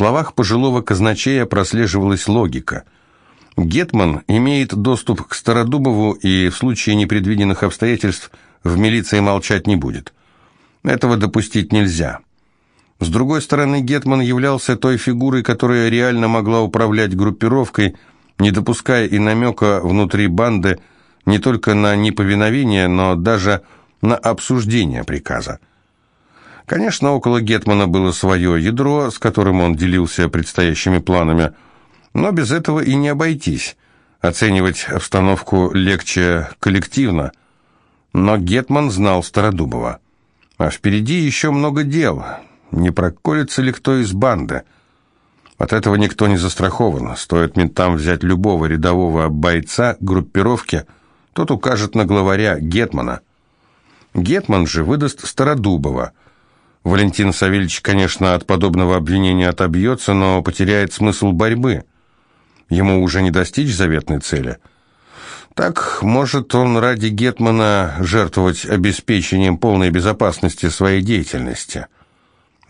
словах пожилого казначея прослеживалась логика. Гетман имеет доступ к Стародубову и в случае непредвиденных обстоятельств в милиции молчать не будет. Этого допустить нельзя. С другой стороны, Гетман являлся той фигурой, которая реально могла управлять группировкой, не допуская и намека внутри банды не только на неповиновение, но даже на обсуждение приказа. Конечно, около Гетмана было свое ядро, с которым он делился предстоящими планами, но без этого и не обойтись. Оценивать обстановку легче коллективно. Но Гетман знал Стародубова. А впереди еще много дел – не проколется ли кто из банды. От этого никто не застрахован. Стоит ментам взять любого рядового бойца группировки, тот укажет на главаря Гетмана. Гетман же выдаст Стародубова. Валентин Савельевич, конечно, от подобного обвинения отобьется, но потеряет смысл борьбы. Ему уже не достичь заветной цели. Так, может он ради Гетмана жертвовать обеспечением полной безопасности своей деятельности –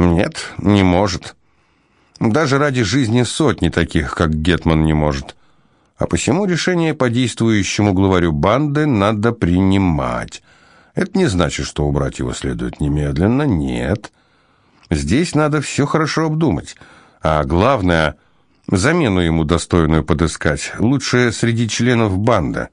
нет, не может. Даже ради жизни сотни таких, как Гетман, не может. А посему решение по действующему главарю банды надо принимать. Это не значит, что убрать его следует немедленно. Нет. Здесь надо все хорошо обдумать. А главное, замену ему достойную подыскать. Лучше среди членов банды.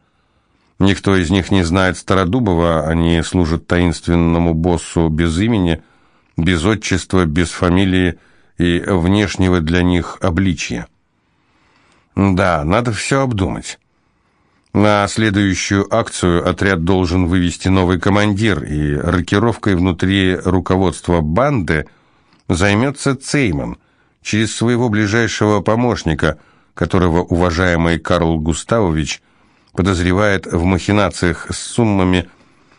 Никто из них не знает Стародубова, они служат таинственному боссу без имени – без отчества, без фамилии и внешнего для них обличия. Да, надо все обдумать. На следующую акцию отряд должен вывести новый командир, и рокировкой внутри руководства банды займется Цейман через своего ближайшего помощника, которого уважаемый Карл Густавович подозревает в махинациях с суммами,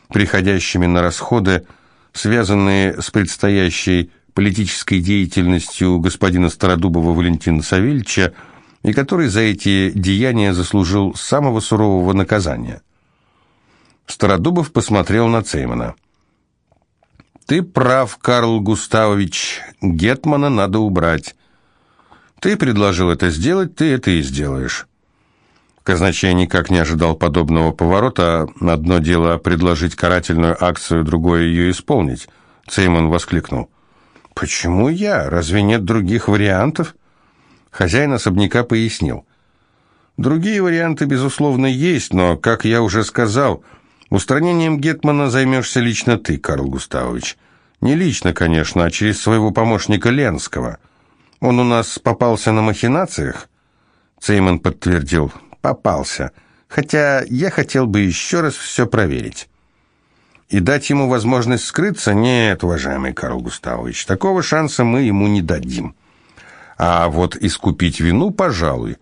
приходящими на расходы, связанные с предстоящей политической деятельностью господина Стародубова Валентина Савельича, и который за эти деяния заслужил самого сурового наказания. Стародубов посмотрел на Цеймана. «Ты прав, Карл Густавович, Гетмана надо убрать. Ты предложил это сделать, ты это и сделаешь». Казначей никак не ожидал подобного поворота. Одно дело предложить карательную акцию, другое ее исполнить. Цеймон воскликнул. «Почему я? Разве нет других вариантов?» Хозяин особняка пояснил. «Другие варианты, безусловно, есть, но, как я уже сказал, устранением Гетмана займешься лично ты, Карл Густавович. Не лично, конечно, а через своего помощника Ленского. Он у нас попался на махинациях?» Цеймон подтвердил попался, хотя я хотел бы еще раз все проверить. И дать ему возможность скрыться? Нет, уважаемый Карл Густавович, такого шанса мы ему не дадим. А вот искупить вину, пожалуй.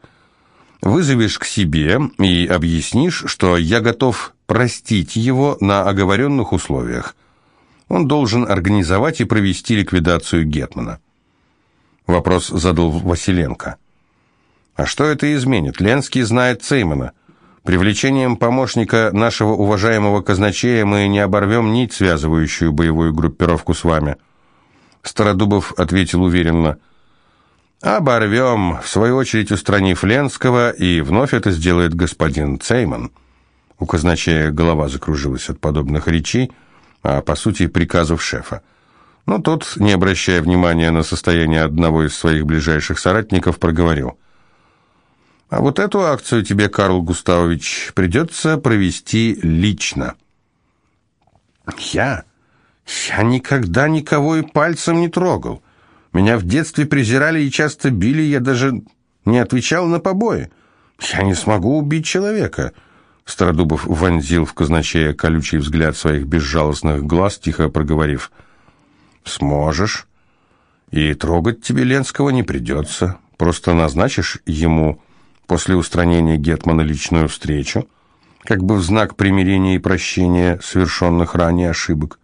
Вызовешь к себе и объяснишь, что я готов простить его на оговоренных условиях. Он должен организовать и провести ликвидацию Гетмана. Вопрос задал Василенко. А что это изменит? Ленский знает Цеймана. Привлечением помощника нашего уважаемого казначея мы не оборвем нить, связывающую боевую группировку с вами. Стародубов ответил уверенно. «Оборвем, в свою очередь устранив Ленского, и вновь это сделает господин Цейман». У казначея голова закружилась от подобных речей, а по сути приказов шефа. Но тот, не обращая внимания на состояние одного из своих ближайших соратников, проговорил – а вот эту акцию тебе, Карл Густавович, придется провести лично. Я? Я никогда никого и пальцем не трогал. Меня в детстве презирали и часто били, я даже не отвечал на побои. Я не смогу убить человека. Стародубов вонзил в казначея колючий взгляд своих безжалостных глаз, тихо проговорив. «Сможешь. И трогать тебе Ленского не придется. Просто назначишь ему после устранения Гетмана личную встречу, как бы в знак примирения и прощения совершенных ранее ошибок.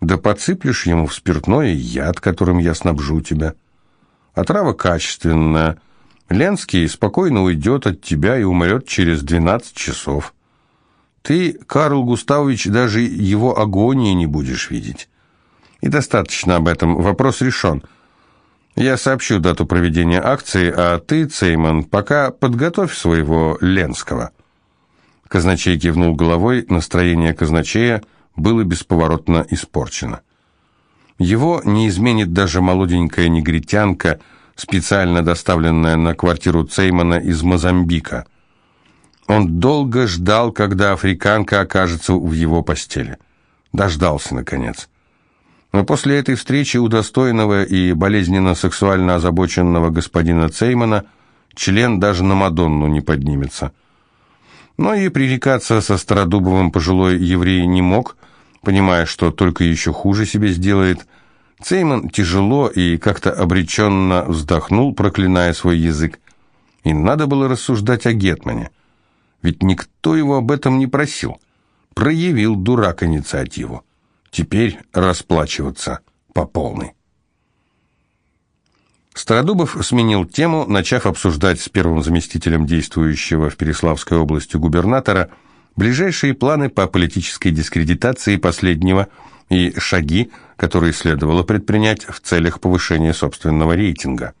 Да подсыплешь ему в спиртное яд, которым я снабжу тебя. Отрава качественная. Ленский спокойно уйдет от тебя и умрет через двенадцать часов. Ты, Карл Густавович, даже его агонии не будешь видеть. И достаточно об этом, вопрос решен. Я сообщу дату проведения акции, а ты, Цейман, пока подготовь своего Ленского». Казначей кивнул головой, настроение казначея было бесповоротно испорчено. Его не изменит даже молоденькая негритянка, специально доставленная на квартиру Цеймана из Мозамбика. Он долго ждал, когда африканка окажется в его постели. Дождался, наконец. Но после этой встречи удостоенного и болезненно сексуально озабоченного господина Цеймана член даже на Мадонну не поднимется. Но и пререкаться со Стародубовым пожилой еврей не мог, понимая, что только еще хуже себе сделает. Цейман тяжело и как-то обреченно вздохнул, проклиная свой язык. И надо было рассуждать о Гетмане. Ведь никто его об этом не просил. Проявил дурак инициативу. Теперь расплачиваться по полной. Стародубов сменил тему, начав обсуждать с первым заместителем действующего в Переславской области губернатора ближайшие планы по политической дискредитации последнего и шаги, которые следовало предпринять в целях повышения собственного рейтинга.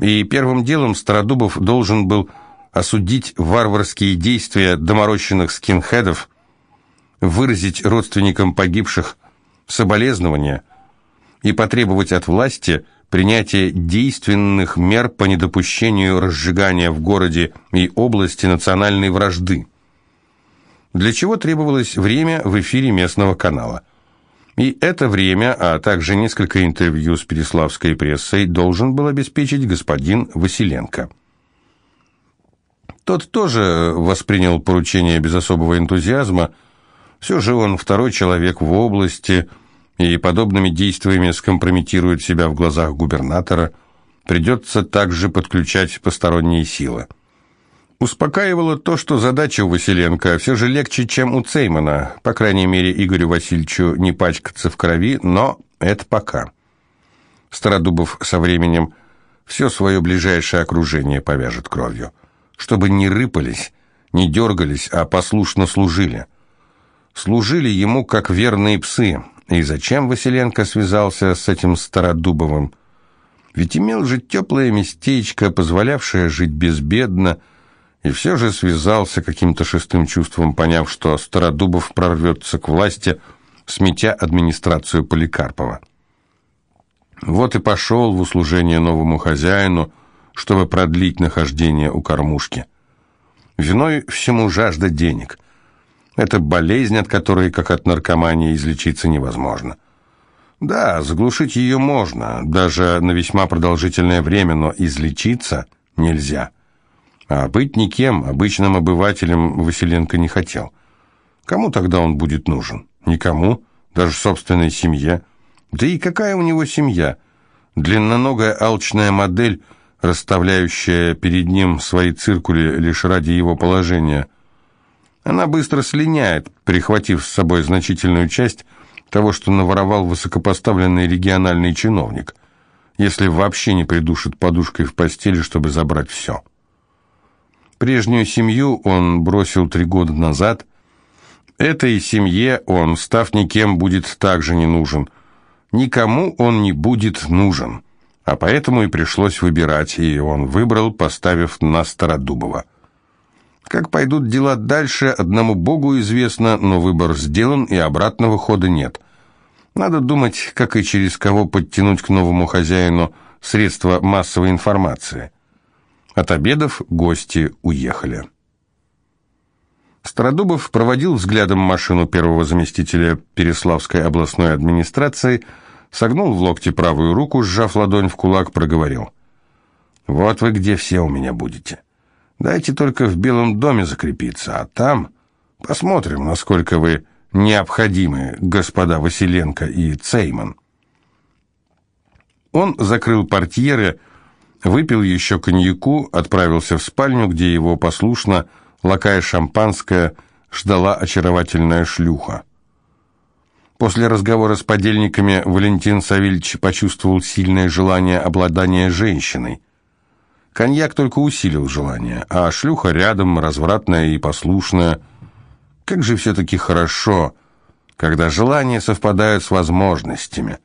И первым делом Стародубов должен был осудить варварские действия доморощенных скинхедов, выразить родственникам погибших соболезнования и потребовать от власти принятия действенных мер по недопущению разжигания в городе и области национальной вражды, для чего требовалось время в эфире местного канала. И это время, а также несколько интервью с переславской прессой должен был обеспечить господин Василенко. Тот тоже воспринял поручение без особого энтузиазма, все же он второй человек в области и подобными действиями скомпрометирует себя в глазах губернатора. Придется также подключать посторонние силы. Успокаивало то, что задача у Василенко все же легче, чем у Цеймана. По крайней мере, Игорю Васильевичу не пачкаться в крови, но это пока. Стародубов со временем все свое ближайшее окружение повяжет кровью. Чтобы не рыпались, не дергались, а послушно служили служили ему как верные псы. И зачем Василенко связался с этим Стародубовым? Ведь имел же теплое местечко, позволявшее жить безбедно, и все же связался каким-то шестым чувством, поняв, что Стародубов прорвется к власти, сметя администрацию Поликарпова. Вот и пошел в услужение новому хозяину, чтобы продлить нахождение у кормушки. Виной всему жажда денег. Это болезнь, от которой, как от наркомании, излечиться невозможно. Да, заглушить ее можно, даже на весьма продолжительное время, но излечиться нельзя. А быть никем, обычным обывателем Василенко не хотел. Кому тогда он будет нужен? Никому, даже собственной семье. Да и какая у него семья? Длинноногая алчная модель, расставляющая перед ним свои циркули лишь ради его положения – она быстро слиняет, прихватив с собой значительную часть того, что наворовал высокопоставленный региональный чиновник, если вообще не придушит подушкой в постели, чтобы забрать все. Прежнюю семью он бросил три года назад. Этой семье он, став никем, будет также не нужен. Никому он не будет нужен. А поэтому и пришлось выбирать, и он выбрал, поставив на Стародубова. Как пойдут дела дальше, одному Богу известно, но выбор сделан и обратного хода нет. Надо думать, как и через кого подтянуть к новому хозяину средства массовой информации. От обедов гости уехали. Стародубов проводил взглядом машину первого заместителя Переславской областной администрации, согнул в локте правую руку, сжав ладонь в кулак, проговорил. «Вот вы где все у меня будете». Дайте только в Белом доме закрепиться, а там посмотрим, насколько вы необходимы, господа Василенко и Цейман. Он закрыл портьеры, выпил еще коньяку, отправился в спальню, где его послушно, лакая шампанское, ждала очаровательная шлюха. После разговора с подельниками Валентин Савельевич почувствовал сильное желание обладания женщиной – Коньяк только усилил желание, а шлюха рядом, развратная и послушная. Как же все-таки хорошо, когда желания совпадают с возможностями.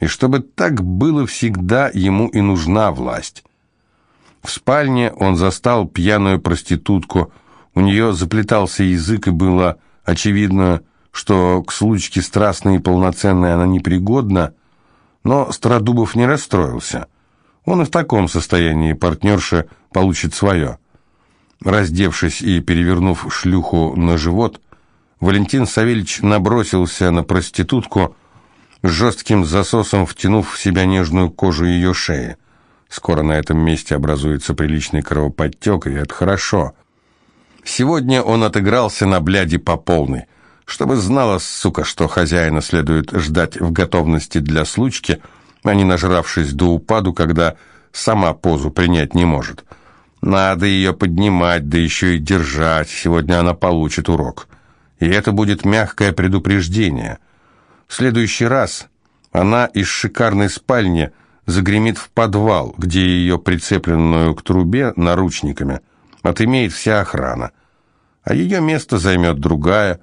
И чтобы так было всегда, ему и нужна власть. В спальне он застал пьяную проститутку, у нее заплетался язык, и было очевидно, что к случке страстной и полноценной она непригодна, но Стародубов не расстроился. Он и в таком состоянии партнерша получит свое. Раздевшись и перевернув шлюху на живот, Валентин Савельевич набросился на проститутку, жестким засосом втянув в себя нежную кожу ее шеи. Скоро на этом месте образуется приличный кровоподтек, и это хорошо. Сегодня он отыгрался на бляде по полной, чтобы знала, сука, что хозяина следует ждать в готовности для случки, а не нажравшись до упаду, когда сама позу принять не может. Надо ее поднимать, да еще и держать, сегодня она получит урок. И это будет мягкое предупреждение. В следующий раз она из шикарной спальни загремит в подвал, где ее прицепленную к трубе наручниками отымеет вся охрана. А ее место займет другая.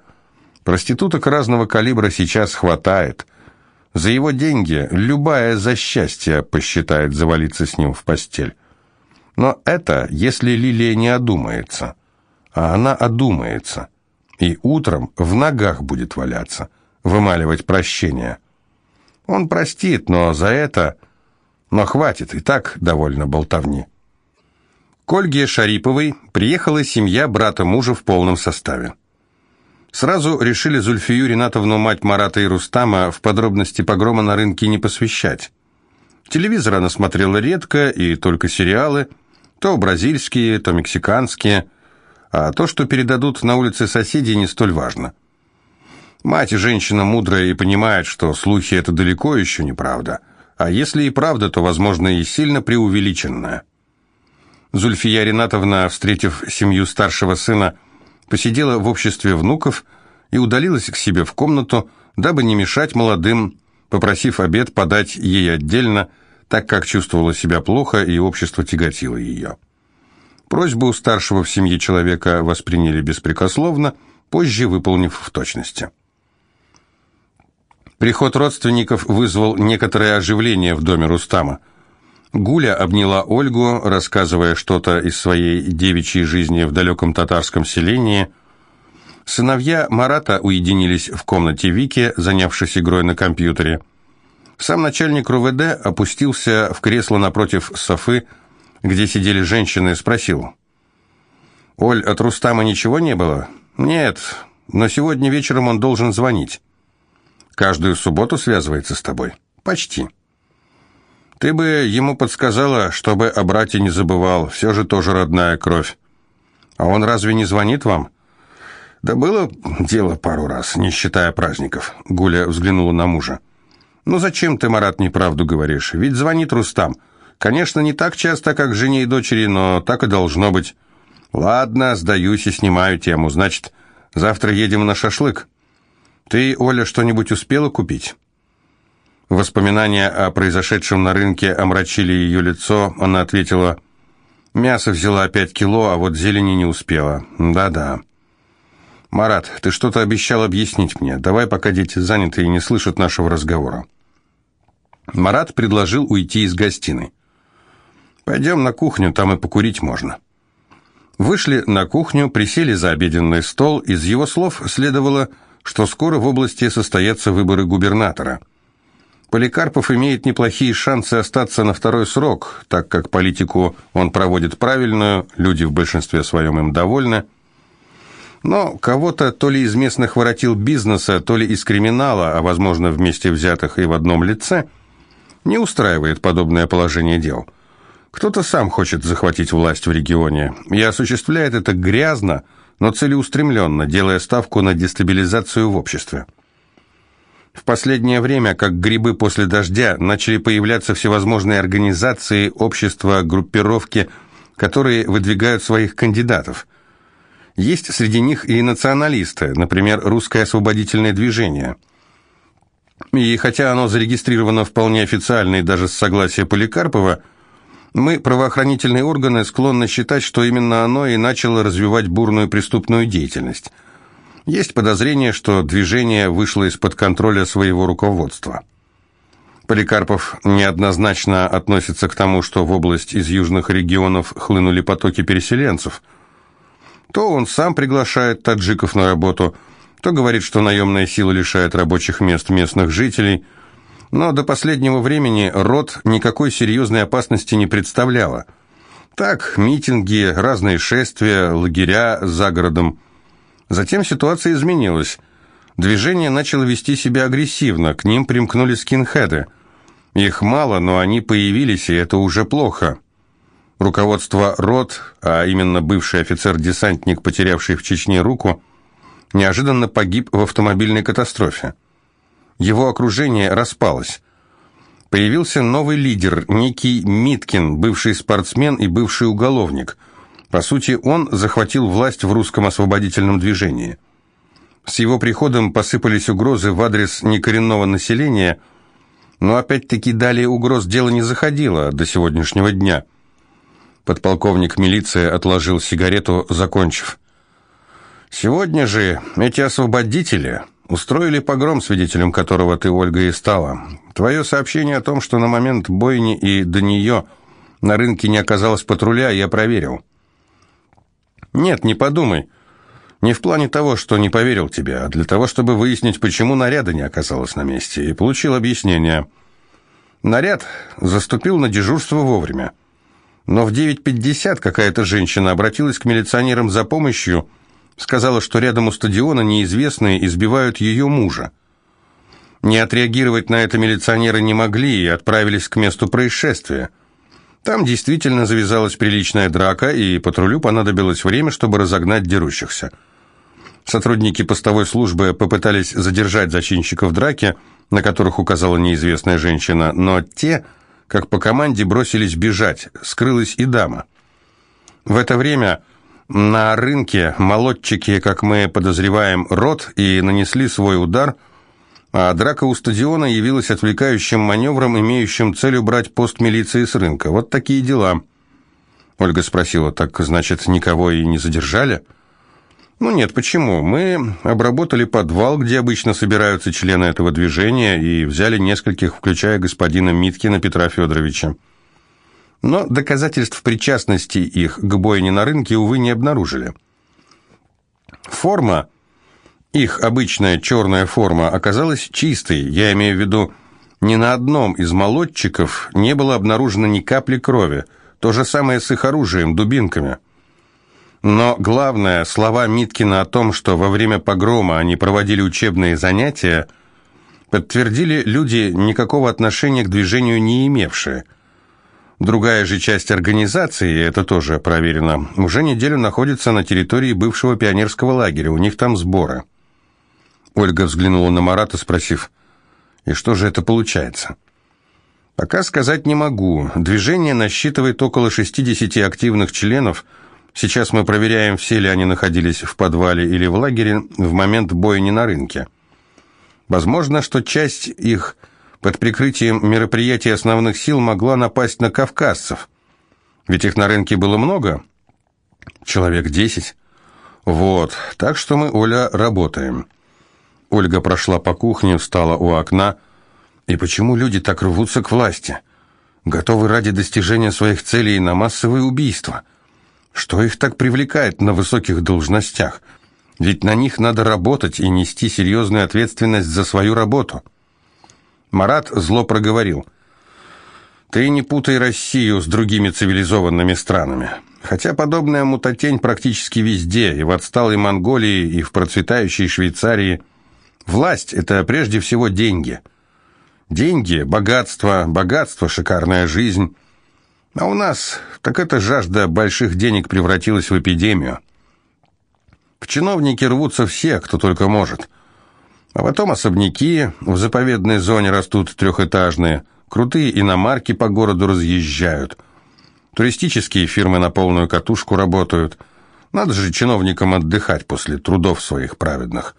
Проституток разного калибра сейчас хватает. За его деньги любая за счастье посчитает завалиться с ним в постель. Но это, если Лилия не одумается. А она одумается. И утром в ногах будет валяться, вымаливать прощение. Он простит, но за это но хватит, и так довольно болтовни. К Ольге Шариповой приехала семья брата мужа в полном составе. Сразу решили Зульфию Ринатовну, мать Марата и Рустама, в подробности погрома на рынке не посвящать. Телевизор она смотрела редко и только сериалы, то бразильские, то мексиканские, а то, что передадут на улице соседи, не столь важно. Мать женщина мудрая и понимает, что слухи – это далеко еще неправда – а если и правда, то, возможно, и сильно преувеличенная. Зульфия Ринатовна, встретив семью старшего сына, посидела в обществе внуков и удалилась к себе в комнату, дабы не мешать молодым, попросив обед подать ей отдельно, так как чувствовала себя плохо и общество тяготило ее. Просьбу старшего в семье человека восприняли беспрекословно, позже выполнив в точности. Приход родственников вызвал некоторое оживление в доме Рустама. Гуля обняла Ольгу, рассказывая что-то из своей девичьей жизни в далеком татарском селении. Сыновья Марата уединились в комнате Вики, занявшись игрой на компьютере. Сам начальник РУВД опустился в кресло напротив Софы, где сидели женщины, и спросил. «Оль, от Рустама ничего не было?» «Нет, но сегодня вечером он должен звонить». Каждую субботу связывается с тобой? Почти. Ты бы ему подсказала, чтобы о брате не забывал, все же тоже родная кровь. А он разве не звонит вам? Да было дело пару раз, не считая праздников. Гуля взглянула на мужа. Ну зачем ты, Марат, неправду говоришь? Ведь звонит Рустам. Конечно, не так часто, как жене и дочери, но так и должно быть. Ладно, сдаюсь и снимаю тему. Значит, завтра едем на шашлык. «Ты, Оля, что-нибудь успела купить?» Воспоминания о произошедшем на рынке омрачили ее лицо. Она ответила, «Мясо взяла пять кило, а вот зелени не успела. Да-да». «Марат, ты что-то обещал объяснить мне. Давай, пока дети заняты и не слышат нашего разговора». Марат предложил уйти из гостиной. «Пойдем на кухню, там и покурить можно». Вышли на кухню, присели за обеденный стол. Из его слов следовало что скоро в области состоятся выборы губернатора. Поликарпов имеет неплохие шансы остаться на второй срок, так как политику он проводит правильную, люди в большинстве своем им довольны. Но кого-то то ли из местных воротил бизнеса, то ли из криминала, а возможно вместе взятых и в одном лице, не устраивает подобное положение дел. Кто-то сам хочет захватить власть в регионе и осуществляет это грязно, но целеустремленно, делая ставку на дестабилизацию в обществе. В последнее время, как грибы после дождя, начали появляться всевозможные организации, общества, группировки, которые выдвигают своих кандидатов. Есть среди них и националисты, например, Русское освободительное движение. И хотя оно зарегистрировано вполне официально и даже с согласия Поликарпова – мы, правоохранительные органы, склонны считать, что именно оно и начало развивать бурную преступную деятельность. Есть подозрение, что движение вышло из-под контроля своего руководства. Поликарпов неоднозначно относится к тому, что в область из южных регионов хлынули потоки переселенцев. То он сам приглашает таджиков на работу, то говорит, что наемная сила лишает рабочих мест местных жителей, но до последнего времени род никакой серьезной опасности не представляла. Так, митинги, разные шествия, лагеря за городом. Затем ситуация изменилась. Движение начало вести себя агрессивно, к ним примкнули скинхеды – их мало, но они появились, и это уже плохо. Руководство рот, а именно бывший офицер-десантник, потерявший в Чечне руку, неожиданно погиб в автомобильной катастрофе. Его окружение распалось. Появился новый лидер, некий Миткин, бывший спортсмен и бывший уголовник. По сути, он захватил власть в русском освободительном движении. С его приходом посыпались угрозы в адрес некоренного населения – но опять-таки далее угроз дело не заходило до сегодняшнего дня. Подполковник милиции отложил сигарету, закончив. «Сегодня же эти освободители устроили погром, свидетелем которого ты, Ольга, и стала. Твое сообщение о том, что на момент бойни и до нее на рынке не оказалось патруля, я проверил». «Нет, не подумай». Не в плане того, что не поверил тебе, а для того, чтобы выяснить, почему наряда не оказалось на месте, и получил объяснение. Наряд заступил на дежурство вовремя. Но в 9.50 какая-то женщина обратилась к милиционерам за помощью, сказала, что рядом у стадиона неизвестные избивают ее мужа. Не отреагировать на это милиционеры не могли и отправились к месту происшествия. Там действительно завязалась приличная драка, и патрулю понадобилось время, чтобы разогнать дерущихся. Сотрудники постовой службы попытались задержать зачинщиков драки, на которых указала неизвестная женщина, но те, как по команде, бросились бежать, скрылась и дама. В это время на рынке молодчики, как мы подозреваем, рот и нанесли свой удар, а драка у стадиона явилась отвлекающим маневром, имеющим целью брать пост милиции с рынка. Вот такие дела. Ольга спросила, так значит, никого и не задержали?» Ну нет, почему? Мы обработали подвал, где обычно собираются члены этого движения, и взяли нескольких, включая господина Миткина Петра Федоровича. Но доказательств причастности их к бойне на рынке, увы, не обнаружили. Форма, их обычная черная форма, оказалась чистой, я имею в виду, ни на одном из молодчиков не было обнаружено ни капли крови, то же самое с их оружием, дубинками – но главное, слова Миткина о том, что во время погрома они проводили учебные занятия, подтвердили люди, никакого отношения к движению не имевшие. Другая же часть организации, это тоже проверено, уже неделю находится на территории бывшего пионерского лагеря, у них там сборы. Ольга взглянула на Марата, спросив, «И что же это получается?» «Пока сказать не могу. Движение насчитывает около 60 активных членов – Сейчас мы проверяем, все ли они находились в подвале или в лагере в момент бойни на рынке. Возможно, что часть их под прикрытием мероприятий основных сил могла напасть на кавказцев. Ведь их на рынке было много. Человек десять. Вот, так что мы, Оля, работаем. Ольга прошла по кухне, встала у окна. И почему люди так рвутся к власти? Готовы ради достижения своих целей на массовые убийства – что их так привлекает на высоких должностях? Ведь на них надо работать и нести серьезную ответственность за свою работу. Марат зло проговорил. «Ты не путай Россию с другими цивилизованными странами. Хотя подобная мутатень практически везде, и в отсталой Монголии, и в процветающей Швейцарии. Власть – это прежде всего деньги. Деньги, богатство, богатство, шикарная жизнь – а у нас, так эта жажда больших денег превратилась в эпидемию. В чиновники рвутся все, кто только может. А потом особняки в заповедной зоне растут трехэтажные, крутые иномарки по городу разъезжают. Туристические фирмы на полную катушку работают. Надо же чиновникам отдыхать после трудов своих праведных.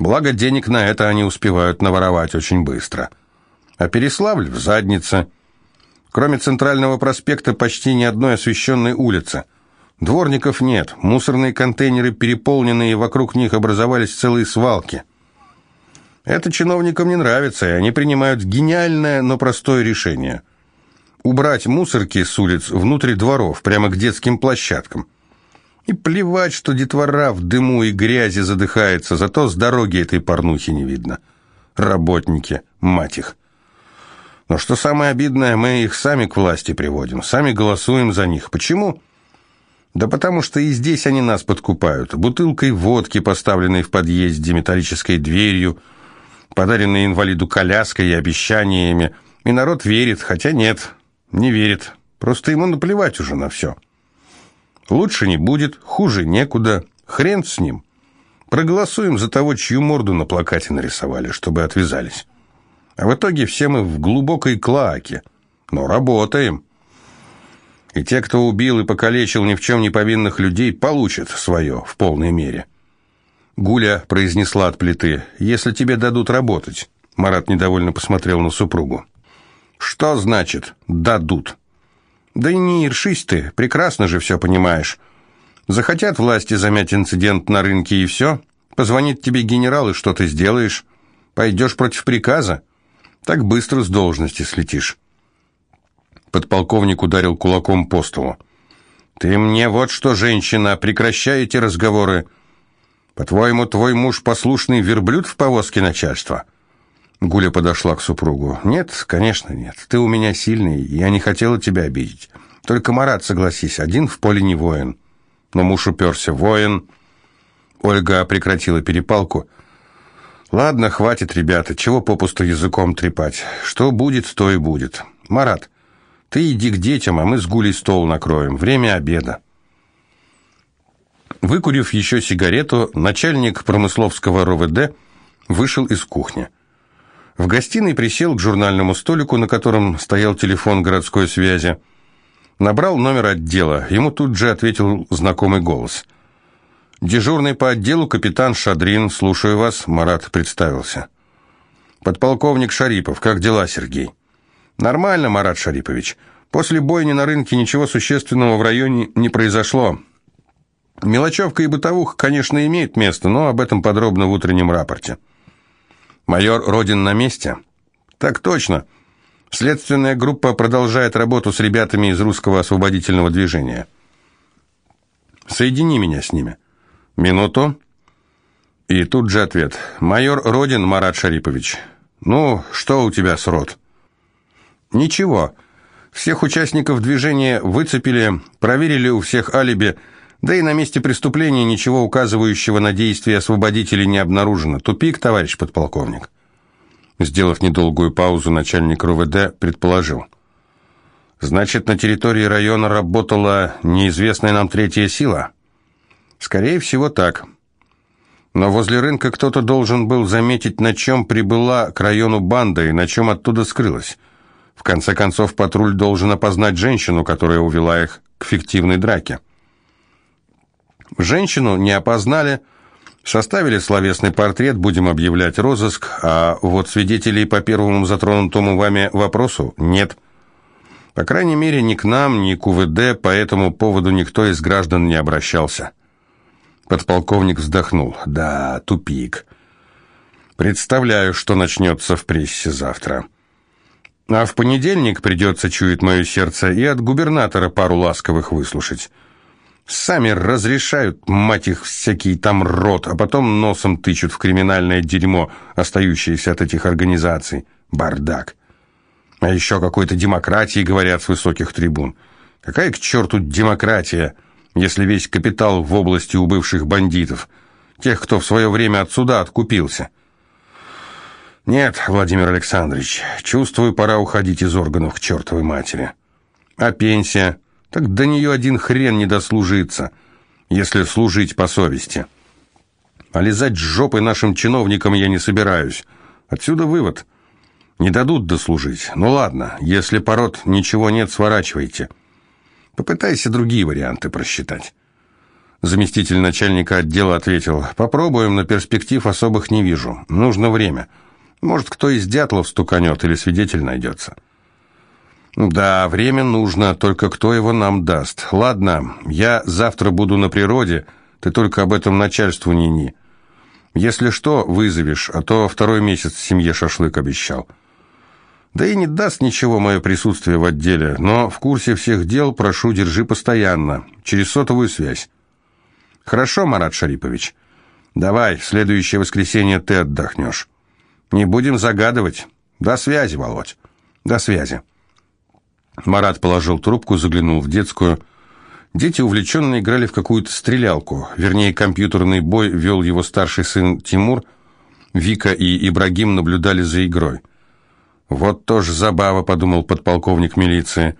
Благо, денег на это они успевают наворовать очень быстро. А Переславль в заднице – Кроме центрального проспекта почти ни одной освещенной улицы. Дворников нет, мусорные контейнеры переполнены, и вокруг них образовались целые свалки. Это чиновникам не нравится, и они принимают гениальное, но простое решение. Убрать мусорки с улиц внутрь дворов, прямо к детским площадкам. И плевать, что детвора в дыму и грязи задыхается, зато с дороги этой порнухи не видно. Работники, мать их. Но что самое обидное, мы их сами к власти приводим, сами голосуем за них. Почему? Да потому что и здесь они нас подкупают. Бутылкой водки, поставленной в подъезде, металлической дверью, подаренной инвалиду коляской и обещаниями. И народ верит, хотя нет, не верит. Просто ему наплевать уже на все. Лучше не будет, хуже некуда, хрен с ним. Проголосуем за того, чью морду на плакате нарисовали, чтобы отвязались. А в итоге все мы в глубокой клаке. Но работаем. И те, кто убил и покалечил ни в чем не повинных людей, получат свое в полной мере. Гуля произнесла от плиты, «Если тебе дадут работать». Марат недовольно посмотрел на супругу. «Что значит «дадут»?» «Да и не ершись ты, прекрасно же все понимаешь. Захотят власти замять инцидент на рынке и все. Позвонит тебе генерал, и что ты сделаешь? Пойдешь против приказа? Так быстро с должности слетишь. Подполковник ударил кулаком по столу. «Ты мне вот что, женщина, прекращай эти разговоры. По-твоему, твой муж послушный верблюд в повозке начальства?» Гуля подошла к супругу. «Нет, конечно, нет. Ты у меня сильный, я не хотела тебя обидеть. Только, Марат, согласись, один в поле не воин». Но муж уперся. «Воин». Ольга прекратила перепалку. Ладно, хватит, ребята, чего попусту языком трепать. Что будет, то и будет. Марат, ты иди к детям, а мы с Гулей стол накроем. Время обеда. Выкурив еще сигарету, начальник промысловского РОВД вышел из кухни. В гостиной присел к журнальному столику, на котором стоял телефон городской связи. Набрал номер отдела. Ему тут же ответил знакомый голос – «Дежурный по отделу капитан Шадрин, слушаю вас», — Марат представился. «Подполковник Шарипов, как дела, Сергей?» «Нормально, Марат Шарипович. После бойни на рынке ничего существенного в районе не произошло. Мелочевка и бытовуха, конечно, имеют место, но об этом подробно в утреннем рапорте». «Майор Родин на месте?» «Так точно. Следственная группа продолжает работу с ребятами из русского освободительного движения». «Соедини меня с ними». «Минуту». И тут же ответ. «Майор Родин Марат Шарипович. Ну, что у тебя с рот?» «Ничего. Всех участников движения выцепили, проверили у всех алиби, да и на месте преступления ничего указывающего на действия освободителей не обнаружено. Тупик, товарищ подполковник». Сделав недолгую паузу, начальник РУВД предположил. «Значит, на территории района работала неизвестная нам третья сила?» Скорее всего, так. Но возле рынка кто-то должен был заметить, на чем прибыла к району банда и на чем оттуда скрылась. В конце концов, патруль должен опознать женщину, которая увела их к фиктивной драке. Женщину не опознали, составили словесный портрет, будем объявлять розыск, а вот свидетелей по первому затронутому вами вопросу нет. По крайней мере, ни к нам, ни к УВД по этому поводу никто из граждан не обращался. Подполковник вздохнул. Да, тупик. Представляю, что начнется в прессе завтра. А в понедельник придется, чует мое сердце, и от губернатора пару ласковых выслушать. Сами разрешают, мать их, всякий там рот, а потом носом тычут в криминальное дерьмо, остающееся от этих организаций. Бардак. А еще какой-то демократии, говорят с высоких трибун. Какая к черту демократия? если весь капитал в области у бывших бандитов, тех, кто в свое время от суда откупился. Нет, Владимир Александрович, чувствую, пора уходить из органов к чертовой матери. А пенсия? Так до нее один хрен не дослужится, если служить по совести. А лизать жопой нашим чиновникам я не собираюсь. Отсюда вывод. Не дадут дослужить. Ну ладно, если пород ничего нет, сворачивайте. Попытайся другие варианты просчитать. Заместитель начальника отдела ответил, попробуем, но перспектив особых не вижу. Нужно время. Может, кто из дятлов стуканет или свидетель найдется. Да, время нужно, только кто его нам даст. Ладно, я завтра буду на природе, ты только об этом начальству не ни. Если что, вызовешь, а то второй месяц семье шашлык обещал. Да и не даст ничего мое присутствие в отделе, но в курсе всех дел прошу, держи постоянно, через сотовую связь. Хорошо, Марат Шарипович. Давай, в следующее воскресенье ты отдохнешь. Не будем загадывать. До связи, Володь. До связи. Марат положил трубку, заглянул в детскую. Дети увлеченно играли в какую-то стрелялку. Вернее, компьютерный бой вел его старший сын Тимур. Вика и Ибрагим наблюдали за игрой. «Вот тоже забава», — подумал подполковник милиции.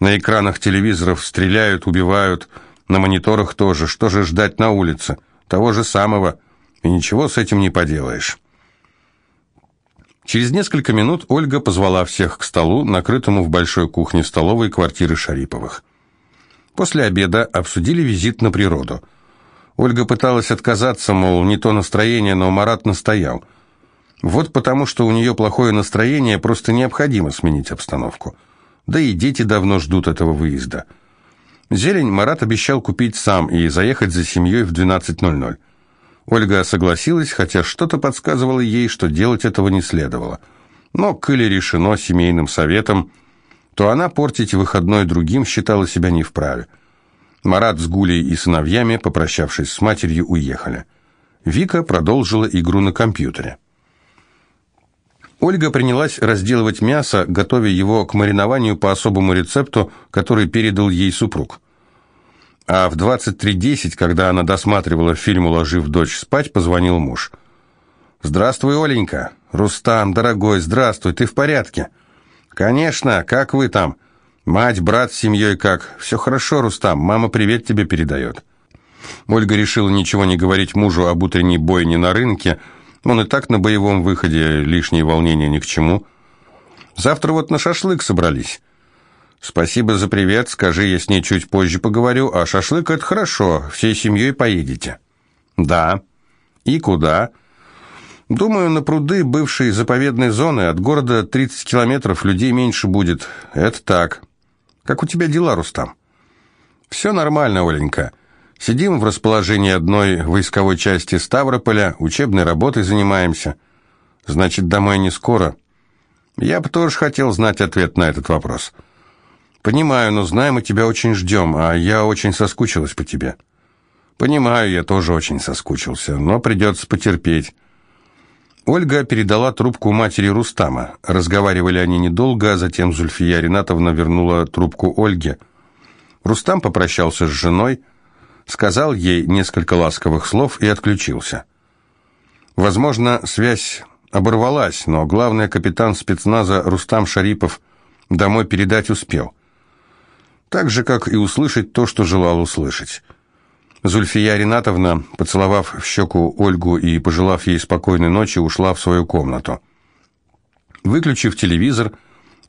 «На экранах телевизоров стреляют, убивают, на мониторах тоже. Что же ждать на улице? Того же самого. И ничего с этим не поделаешь». Через несколько минут Ольга позвала всех к столу, накрытому в большой кухне-столовой квартиры Шариповых. После обеда обсудили визит на природу. Ольга пыталась отказаться, мол, не то настроение, но Марат настоял. Вот потому, что у нее плохое настроение, просто необходимо сменить обстановку. Да и дети давно ждут этого выезда. Зелень Марат обещал купить сам и заехать за семьей в 12.00. Ольга согласилась, хотя что-то подсказывало ей, что делать этого не следовало. Но, коли решено семейным советом, то она портить выходной другим считала себя не вправе. Марат с Гулей и сыновьями, попрощавшись с матерью, уехали. Вика продолжила игру на компьютере. Ольга принялась разделывать мясо, готовя его к маринованию по особому рецепту, который передал ей супруг. А в 23.10, когда она досматривала фильм «Уложив дочь спать», позвонил муж. «Здравствуй, Оленька. Рустам, дорогой, здравствуй, ты в порядке?» «Конечно, как вы там? Мать, брат с семьей как? Все хорошо, Рустам, мама привет тебе передает». Ольга решила ничего не говорить мужу об утренней бойне на рынке, он и так на боевом выходе, лишние волнения ни к чему. Завтра вот на шашлык собрались. Спасибо за привет, скажи, я с ней чуть позже поговорю, а шашлык это хорошо, всей семьей поедете. Да. И куда? Думаю, на пруды бывшей заповедной зоны от города 30 километров людей меньше будет. Это так. Как у тебя дела, Рустам? Все нормально, Оленька. Сидим в расположении одной войсковой части Ставрополя, учебной работой занимаемся. Значит, домой не скоро. Я бы тоже хотел знать ответ на этот вопрос. Понимаю, но знаем, мы тебя очень ждем, а я очень соскучилась по тебе. Понимаю, я тоже очень соскучился, но придется потерпеть. Ольга передала трубку матери Рустама. Разговаривали они недолго, а затем Зульфия Ринатовна вернула трубку Ольге. Рустам попрощался с женой, сказал ей несколько ласковых слов и отключился. Возможно, связь оборвалась, но главный капитан спецназа Рустам Шарипов домой передать успел. Так же, как и услышать то, что желал услышать. Зульфия Ринатовна, поцеловав в щеку Ольгу и пожелав ей спокойной ночи, ушла в свою комнату. Выключив телевизор,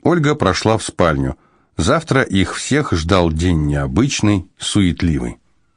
Ольга прошла в спальню. Завтра их всех ждал день необычный, суетливый.